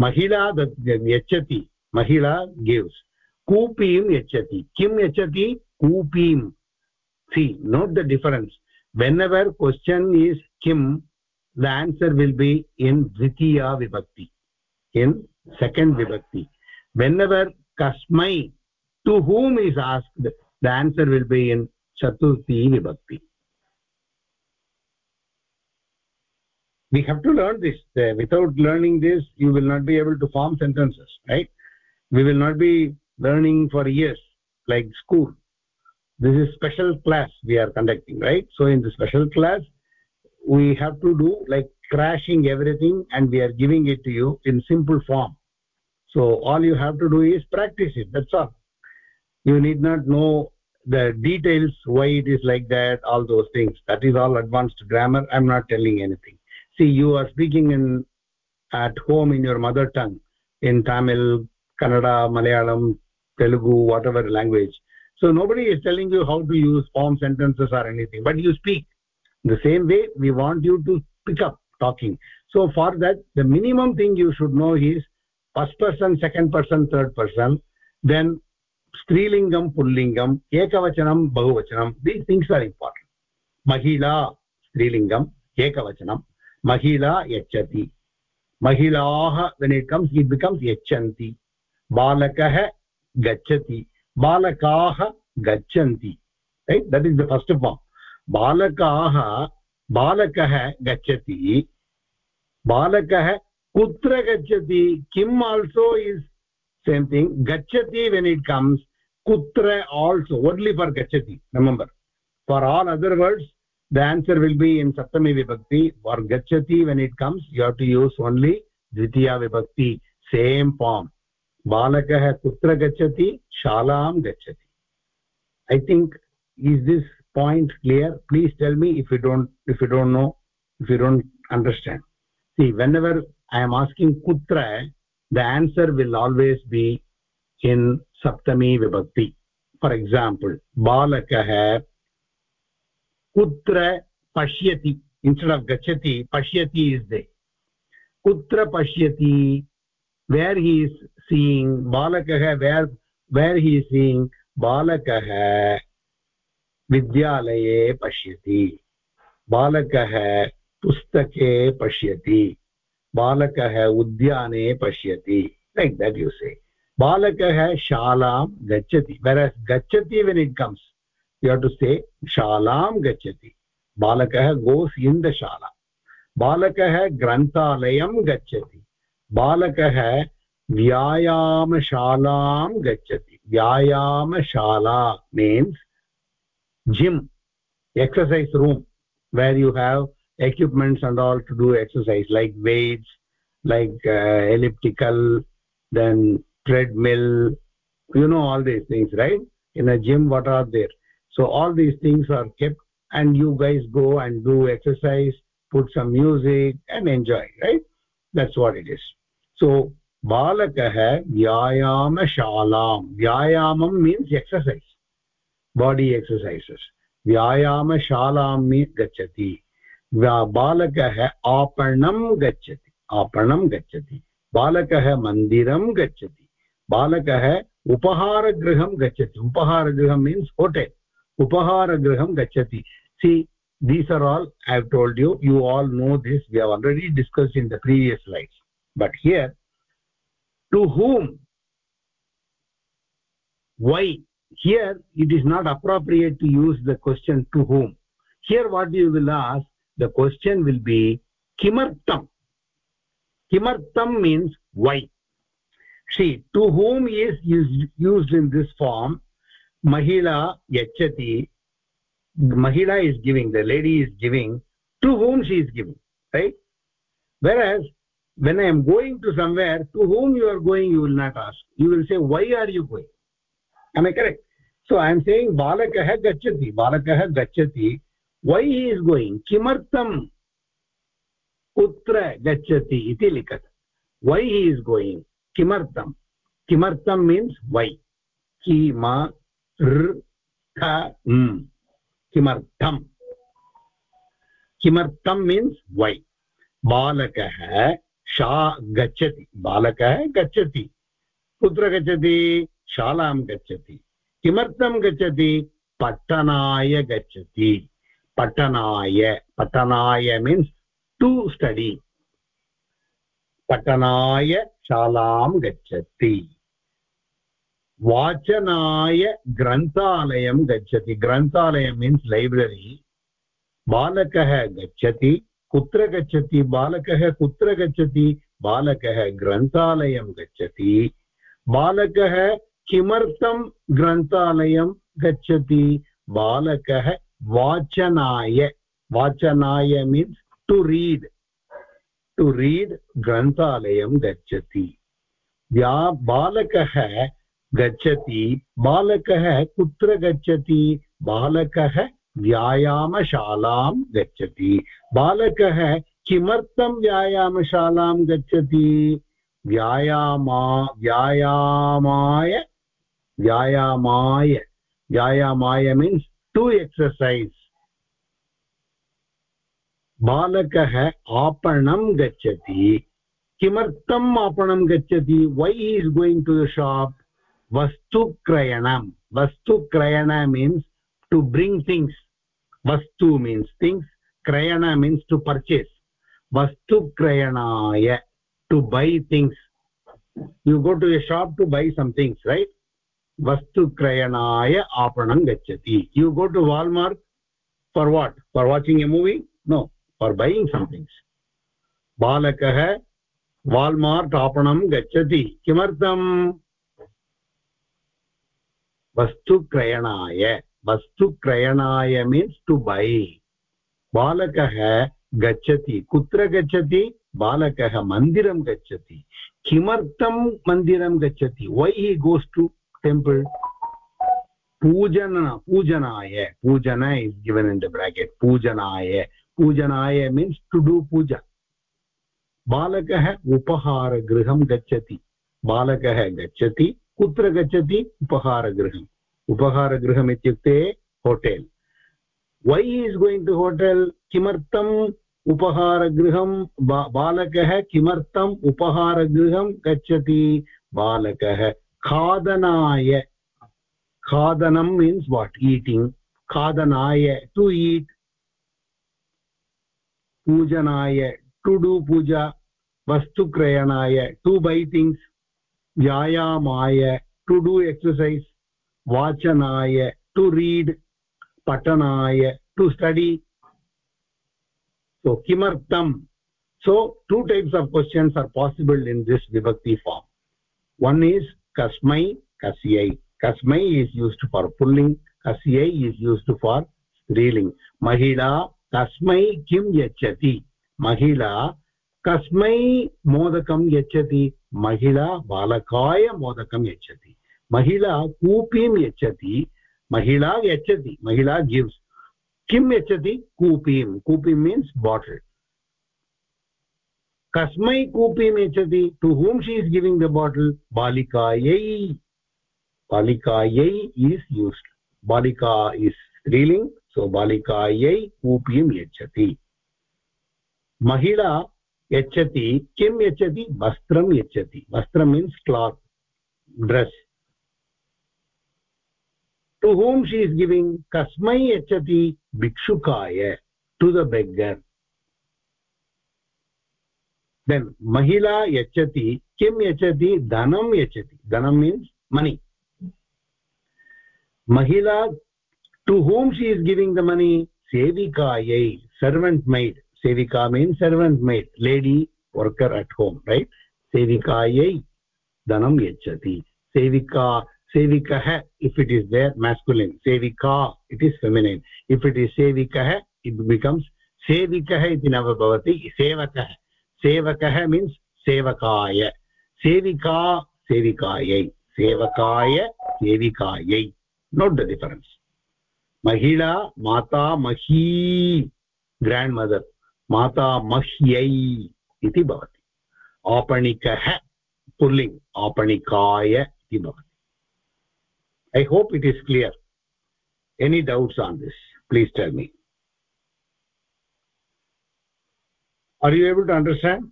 महिला यच्छति महिला गिव्स् कूपीं यच्छति किं यच्छति कूपीं see note the difference whenever question is किं the answer will be in dvitiya vibhakti in second vibhakti whenever कस्मै to whom is asked the answer will be in chaturthi vibhakti we have to learn this. Uh, without learning this you will not be able to form sentences right? We will not be learning for years like school. This is special class we are conducting right? So in the special class we have to do like crashing everything and we are giving it to you in simple form. So all you have to do is practice it that's all. You need not know the details why it is like that all those things. That is all advanced grammar. I'm not telling anything see you are speaking in at home in your mother tongue in tamil kannada malayalam telugu whatever language. So nobody is telling you how to use form sentences or anything but you speak. The same way we want you to pick up talking. So for that the minimum thing you should know is first person second person third person then strilingam pullingam ekavachanam bahuvachanam these things are important. Mahila strilingam ekavachanam mahila yachati mahilaah when it comes it becomes yachanti balakah gachati balakaah gachanti right that is the first form balakaah balakah gachati balakah kutra gachati kim also is same thing gachati when it comes kutra also only for gachati remember for all other words the answer will be in saptami vibhakti for gachati when it comes you have to use only dvitiya vibhakti same form balakah kutra gachati shalam gachati i think is this point clear please tell me if you don't if you don't know if you don't understand see whenever i am asking kutra the answer will always be in saptami vibhakti for example balakah कुत्र पश्यति instead of गच्छति, पश्यति is दे कुत्र पश्यति वेर् he is seeing बालकः वेर् वेर् he is seeing बालकः, विद्यालये पश्यति. बालकः पुस्तके पश्यति. बालकः उद्याने पश्यति. लैक् दट् यु से बालकः शालां गच्छति. वेर् गच्छति when it comes you have to say shalam gachati balakah goes in the shala balakah granthalayam gachati balakah vyayamshalam gachati vyayamshala means gym exercise room where you have equipments and all to do exercise like weights like uh, elliptical then treadmill you know all these things right in a gym what are there so all these things are kept and you guys go and do exercise put some music and enjoy right that's what it is so balakah vyayama shalam vyayamam means exercise body exercises vyayama shalam means gachati balakah aapanam gachati aapanam gachati balakah mandiram gachati balakah upaharagृहं गच्छति upaharagृहं means hotel upaharagृहं gachati see these are all i have told you you all know this we have already discussed in the previous slides. But here to whom why here it is not appropriate to use the question to whom. Here what you will ask the question will be kimartam. Kimartam means why? See to whom is used, used in this form mahila yachati mahila is giving the lady is giving to whom she is giving right whereas when i am going to somewhere to whom you are going you will not ask you will say why are you going am i correct so i am saying balakah gachati balakah gachati why he is going kimartam kutra gachati iti likat why he is going kimartam kimartam means why kima किमर्थम्? किमर्थं means why बालकः शा, गच्छति। बालकः गच्छति। कुत्र गच्छति? शालां गच्छति। किमर्थं गच्छति? पठनाय गच्छति। पठनाय पठनाय मीन्स् टु स्टडि पठनाय शालां गच्छति। वाचनाय ग्रन्थालयं गच्छति. ग्रन्थालयं मीन्स् लैब्ररी बालकः गच्छति. कुत्र गच्छति? बालकः कुत्र गच्छति? बालकः ग्रन्थालयं गच्छति. बालकः किमर्थं ग्रन्थालयं गच्छति? बालकः वाचनाय. वाचनाय means to read to read ग्रन्थालयं गच्छति. या बालकः गच्छति, बालकः कुत्र गच्छति? बालकः व्यायामशालां गच्छति। बालकः किमर्थं व्यायामशालां गच्छति? व्यायामा, व्यायामाय व्यायामाय व्यायामाय मीन्स् टु एक्ससैस् बालकः आपणं गच्छति। किमर्थम् आपणं गच्छति? Why is going to the shop वस्तुक्रयणं वस्तुक्रयण मीन्स् टु ब्रिङ्ग् थिङ्ग्स् वस्तु मीन्स् थिङ्ग्स् क्रयण means to purchase वस्तुक्रयणाय to buy things you go to a shop to buy some things right वस्तुक्रयणाय आपणं गच्छति। You go to Walmart for what for watching a movie no for buying some things बालकः Walmart आपणं गच्छति। किमर्थम्? वस्तुक्रयणाय वस्तुक्रयणाय means to buy बालकः गच्छति। कुत्र गच्छति? बालकः मन्दिरं गच्छति। किमर्थं मन्दिरं गच्छति? वै हि गोस् टु टेम्पल् पूजन, पूजनाय। पूजन is given in the bracket पूजनाय। पूजनाय मीन्स् टु डु पूजा। बालकः उपहारगृहं गच्छति। बालकः गच्छति। कुत्र गच्छति उपहारगृहम्। उपहारगृहम् इत्युक्ते hotel. Why is going to hotel किमर्थम् उपहारगृहं बालकः किमर्थम् उपहारगृहं गच्छति? बालकः खादनाय। खादनं मीन्स् वाट् ईटिङ्ग् खादनाय। To eat पूजनाय। To do puja. वस्तुक्रयणाय। To buy things व्यायामाय टु डु एक्ससैस् वाचनाय टु रीड् पठनाय टु स्टडि सो किमर्थम्? So two types of questions are possible in this vibhakti form one is कस्मै कस्यै कस्मै is used for pulling कस्यै is used for स्त्रीलिङ्ग् महिला कस्मै किं यच्छति महिला कस्मै मोदकं यच्छति महिला बालकाय मोदकं यच्छति। महिला कूपीं यच्छति। महिला यच्छति। महिला गिव्स् किं यच्छति? कूपीं। कूपीं मीन्स् बाटल् कस्मै कूपीं यच्छति? To whom she is giving the bottle बालिकायै। बालिकायै इस् यूस्ड् बालिका इस् स्त्रीलिङ्ग् सो बालिकायै कूपीं यच्छति। महिला यच्छति, किं यच्छति? वस्त्रं यच्छति। वस्त्रं means cloth dress to whom she is giving कस्मै यच्छति भिक्षुकाय टु द बेग्गर् देन् महिला यच्छति, किं यच्छति? धनं यच्छति। धनं मीन्स् मनी महिला to whom she is giving the money सेविकायै servant maid sevika means servant maid lady worker at home right sevikayai dhanam yachati sevika sevikah if it is there masculine sevika it is feminine if it is sevikah it becomes sevikah iti nava bhavati sevakah sevakah means sevakaya sevika sevikayai sevakaya sevikayai note the difference mahila mata mahi grandmother माता माता मह्यै इति भवति। आपणिकः pulling आपणिकाय इति भवति। I hope it is clear any doubts on this please tell me are you able to understand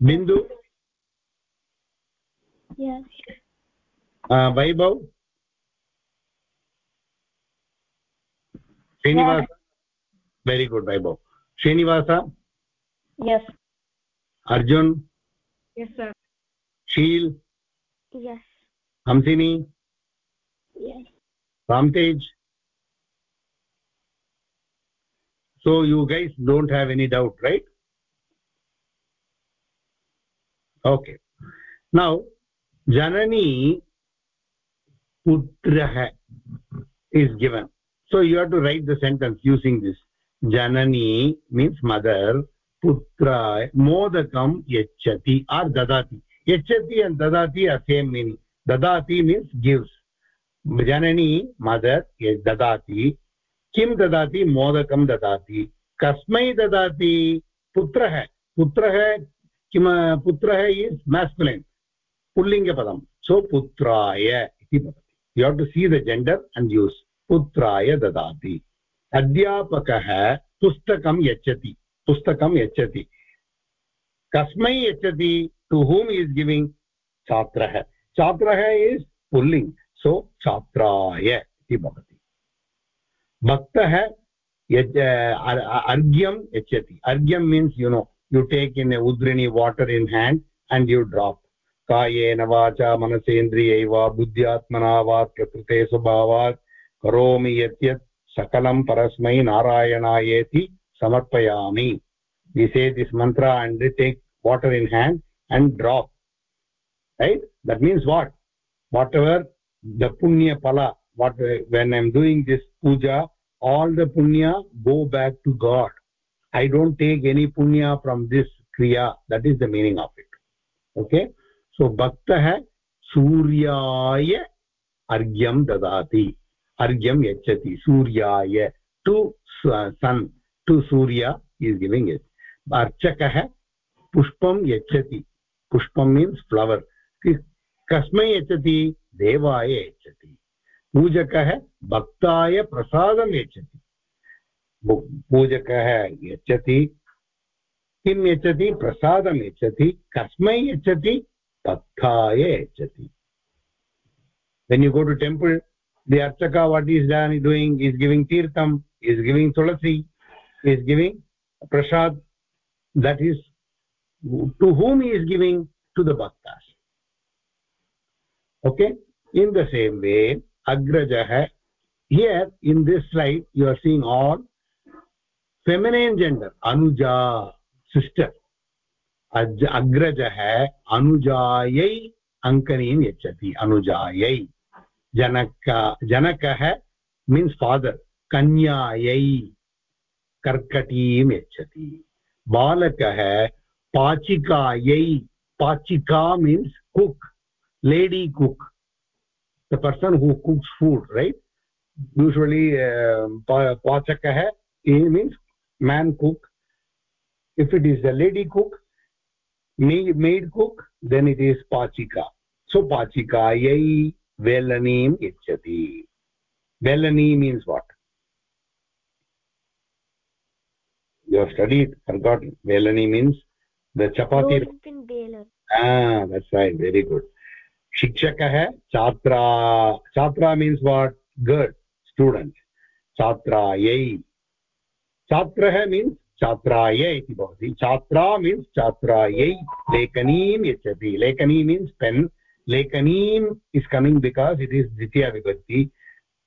Bindu Vaibhav Srinivas very good Vaibhav srinivas yes. arjun yes sir. sheel yes. hamsini yes. ramtej so you guys don't have any doubt right? Okay. Now janani Putra is given. So you have to write the sentence using this. Janani means mother putra modakam yachati or dadati yachati and dadati are same meaning dadati means gives janani mother dadati kim dadati modakam dadati kasmai dadati putrah putrah किम पुत्रः is masculine पुल्लिङ्गपदं so पुत्राय इति भवति you have to see the gender and use पुत्राय ददाति अध्यापकः पुस्तकं यच्छति पुस्तकं यच्छति। कस्मै यच्छति टु हूम् इस् गिविङ्ग् छात्रः। छात्रः इस् पुल्लिङ्ग् सो छात्राय इति भवति। भक्तः अर्घ्यं यच्छति। अर्घ्यं means you know you take in उद्रिणी water in hand and you drop कायेन वाचा मनसेन्द्रियै वा बुद्ध्यात्मना वा प्रकृते स्वभावात्, करोमि यत् यत् सकलं परस्मै नारायणायेति समर्पयामि। We say this mantra and take water in hand and drop right that means what whatever the punyaphal what when I am doing this puja all the punya go back to God I don't take any punya from this kriya that is the meaning of it okay so भक्तः सूर्याय अर्घ्यं ददाति अर्घ्यम यच्छति, सूर्याय to sun to Surya is giving it अर्चकः पुष्पं यच्छति, पुष्पं मीन्स् फ्लवर् कस्मै यच्छति? देवाय यच्छति. पूजकः भक्ताय प्रसादं यच्छति. पूजकः यच्छति, किं यच्छति? प्रसादं यच्छति, कस्मै यच्छति, भक्ताय यच्छति. When you go to temple the archaka what is done doing is giving tirtham is giving tulasi is giving prasad that is to whom he is giving to the bhaktas okay in the same way agrajah here in this slide you are seeing all feminine gender anuja sister agrajah anujayai ankanim yachati anujayai जनक, जनकः means father कन्यायै, कर्कटीम् यच्छति। बालकः पाचिकायै, पाचिका means cook lady cook the person who cooks food right usually पाचकः means man cook if it is the lady cook may maid cook then it is पाचिका so पाचिकायै velanim yachati velani means what you have studied forgotten velani means the chapati ah that's right very good shikshakah chatra chatra means what girl student chatrayai chatrah means chatraya iti bhavati chatra means chatrayai lekanim yachati lekani means pen लेखनीम् is coming because it is dvitiya vibhakti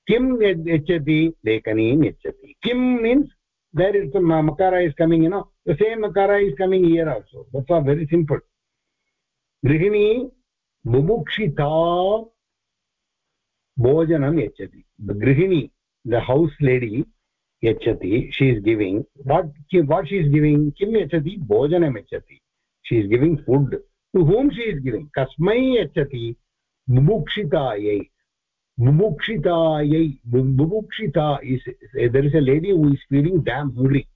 किं यद् यच्छति लेखनीं यच्छति किं means there is makara is coming no the same makara is coming here also that's are very simple गृहिणी बुभुक्षिता भोजनं यच्छति गृहिणी द हौस् लेडी यच्छति she is giving what what she is giving किं यच्छति भोजनं यच्छति she is giving food to whom she is giving kasmai yachati bubukshitayai mumukshitayai mumukshita is there is a lady who is feeling damn hungry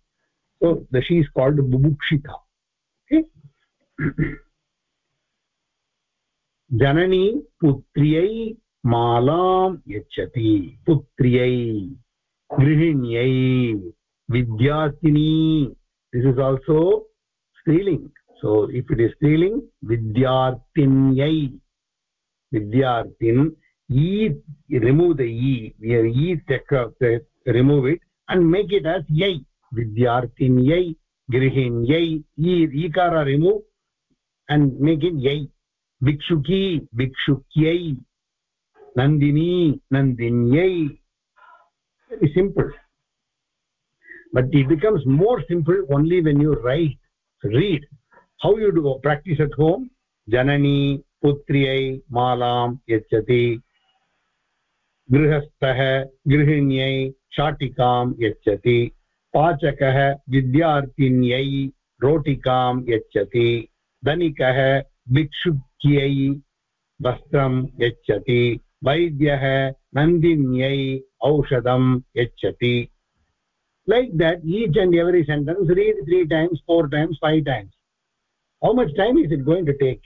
so the she is called mumukshita okay जननी पुत्र्यै मालां यच्छति पुत्र्यै गृहिण्यै विद्यार्थिनी this is also striling so if it is स्त्रीलिङ्ग् विद्यार्थिन्यै विद्यार्थिन् e remove the e we have e take uh, remove it and make it as yai vidyartin yai grihin yai e ikara remove and make it yai bhikshuki bhikshukyai nandini nandinyai very simple but it becomes more simple only when you write read How you do practice at home जननी पुत्र्यै मालां यच्छति गृहस्थः गृहिण्यै शाटिकां यच्छति पाचकः विद्यार्थिन्यै रोटिकां यच्छति धनिकः भिक्षुक्यै वस्त्रं यच्छति वैद्यः नन्दिन्यै औषधं यच्छति like that each and every sentence read three times four times five times how much time is it going to take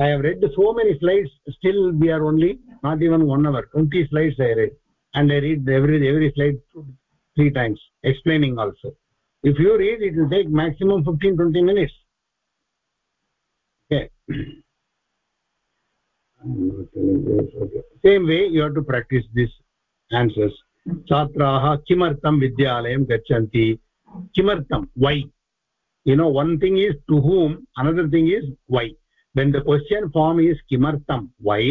i have read so many slides still we are only not even one hour 20 slides i read and i read every every slide three times explaining also if you read it will take maximum 15 20 minutes okay same way you have to practice these answers छात्राः किमर्थं विद्यालयं गच्छन्ति किमर्थं why you know one thing is to whom another thing is why when the question form is kimartam why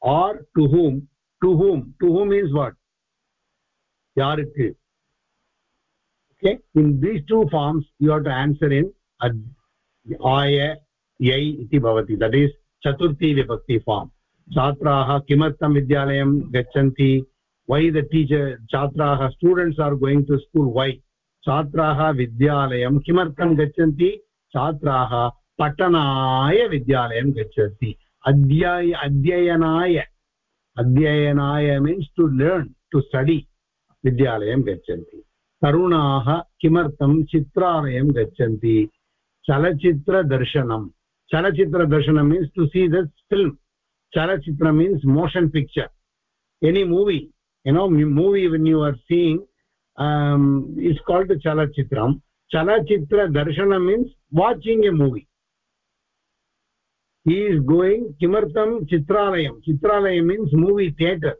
or to whom to whom to whom means what yarukku okay in these two forms you have to answer in aya yai iti bhavati that is chaturthi vibhakti form छात्राः किमर्थं विद्यालयं गच्छन्ति why the teacher छात्राः students are going to school why छात्राः विद्यालयं किमर्थं गच्छन्ति? छात्राः पठनाय विद्यालयं गच्छन्ति। अध्याय, अध्ययनाय। अध्ययनाय means to learn to study विद्यालयं गच्छन्ति। तरुणाः किमर्थं चित्रालयं गच्छन्ति? चलचित्रदर्शनं। चलचित्रदर्शनं means to see the film chalachitra means motion picture any movie, you know, movie when you are seeing um is called chalachitram chalachitra darshana means watching a movie he is going kimartam chitralayam chitralayam means movie theater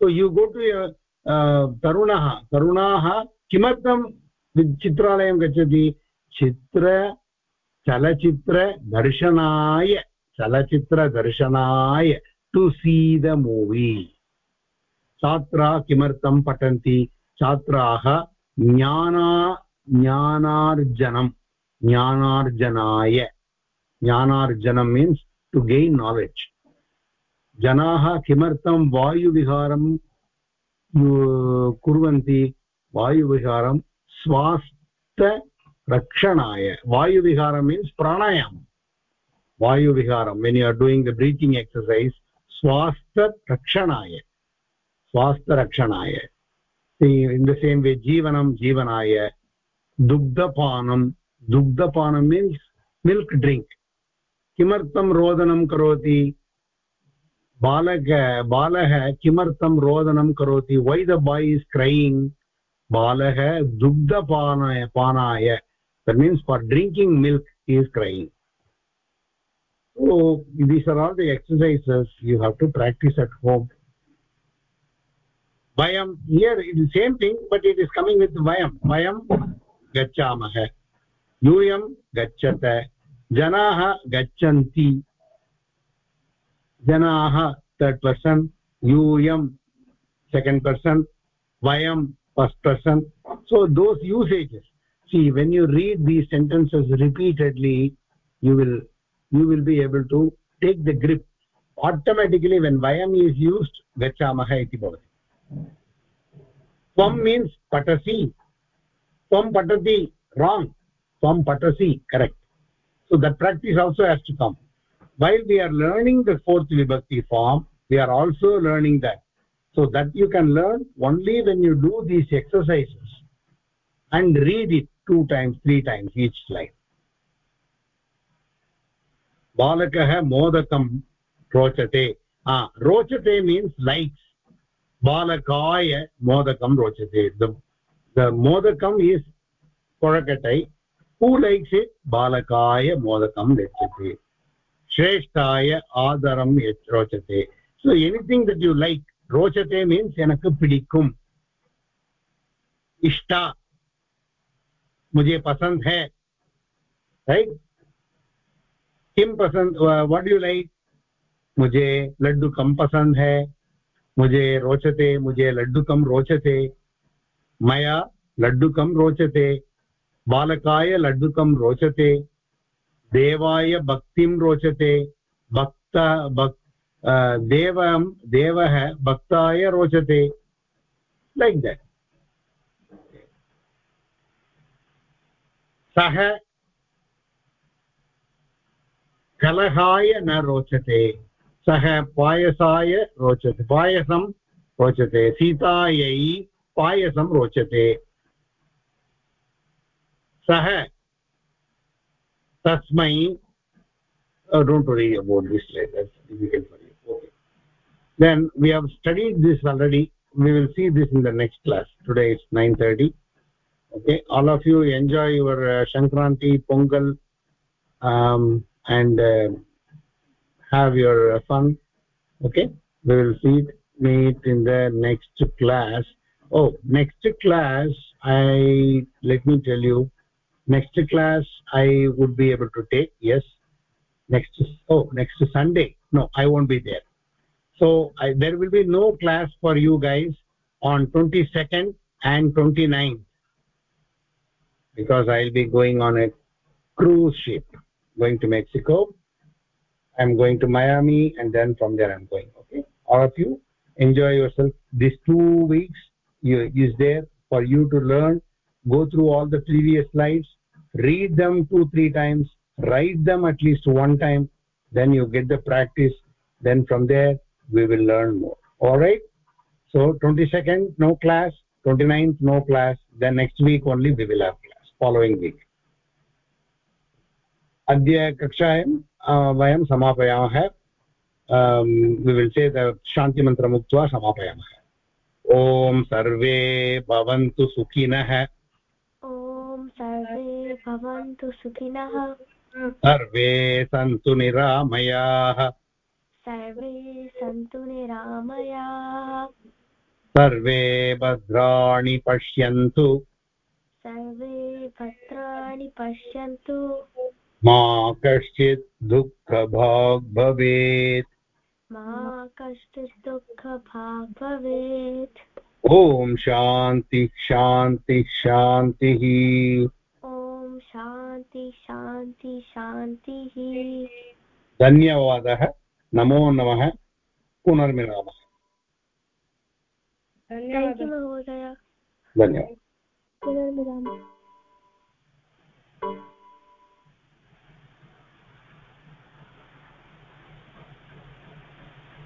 so you go to a uh, tarunaha tarunaha kimartam चित्रालयं गच्छति चित्र चलचित्र दर्शनाय चलचित्रदर्शनाय to see the movie छात्राः किमर्थं पठन्ति? छात्राः ज्ञाना, ज्ञानार्जनं, ज्ञानार्जनाय। ज्ञानार्जनं मीन्स् टु गेन् नालेड्ज् जनाः किमर्थं वायुविहारं कुर्वन्ति? वायुविहारं स्वास्थ्यरक्षणाय। वायुविहारं मीन्स् प्राणायामम्। vayu when you are doing the breathing exercise swastha स्वास्थ्यरक्षणाय इन द सेम् वे जीवन जीवनाय दुग्धपान दुग्धपान मीन्स् मिल्क् ड्रिङ्क् किमर्थं रोदनं करोति बालक बालः किमर्थं रोदनं करोति why the boy is crying बालः दुग्धपानाय पानाय that means for drinking milk is crying So, these are all the exercises you have to practice at home. Vayam here it is same thing but it is coming with vayam vayam gachamah यूयं गच्छत जनाः गच्छन्ति जनाः third person यूयं second person vayam first person so those usages see when you read these sentences repeatedly you will you will be able to take the grip automatically when vayam is used gachamah iti bhavati tvam means patasi tvam patati wrong tvam patasi correct so that practice also has to come while we are learning the fourth vibhakti form we are also learning that so that you can learn only when you do these exercises and read it two times three times each slide बालकः मोदकं रोचते रोचते means likes balakaya modakam rochate the the modakam is korakatai who likes it balakaya modakam rochate shreshtaya adaram rochate so anything that you like rochate means enakku pidikkum ishta mujhe pasand hai right kim pasand what do you like mujhe laddu kam pasand hai मुझे रोचते, मुझे लड्डू कम रोचते। मया, लड्डु कम रोचते। बालकाय, लड्डु कम रोचते। देवाय, भक्तिं रोचते। भक्त, भक् देवं, देवः, भक्ताय रोचते। लैक् देट् सः कलहाय न रोचते। सः पायसाय रोचते पायसं रोचते सीतायै पायसं रोचते सः oh, don't worry about this slide that's difficult for you okay then we have studied this already we will see this in the next class today it's 9:30 okay all of you enjoy your uh, shankranti pongal um, and uh, have your uh, fun okay? We will see meet in the next class. Oh next class i let me tell you next class i would be able to take yes. Next oh next sunday no i won't be there. So I, there will be no class for you guys on 22nd and 29th because i'll be going on a cruise ship going to mexico i'm going to miami and then from there i'm going okay all of you enjoy yourself these two weeks you, is there for you to learn go through all the previous slides read them two three times write them at least one time then you get the practice then from there we will learn more all right so 22nd no class 29th no class then next week only we will have class following week अद्य कक्षायां वयं समापयामः। We will say शान्तिमन्त्रम् उक्त्वा समापयामः। ॐ सर्वे भवन्तु सुखिनः। ॐ सर्वे भवन्तु सुखिनः। सर्वे सन्तु निरामयाः। सर्वे सन्तु निरामयाः। सर्वे भद्राणि पश्यन्तु। सर्वे भद्राणि पश्यन्तु। मा कश्चित् दुःखभाग् भवेत्। मा कश्चित् दुःखभाग् भवेत्। ॐ शान्ति शान्ति शान्तिः। ॐ शान्ति शान्ति शान्तिः। धन्यवादः। नमो नमः। पुनर्मिलामः। महोदय। धन्यवादः। पुनर्मिलामः।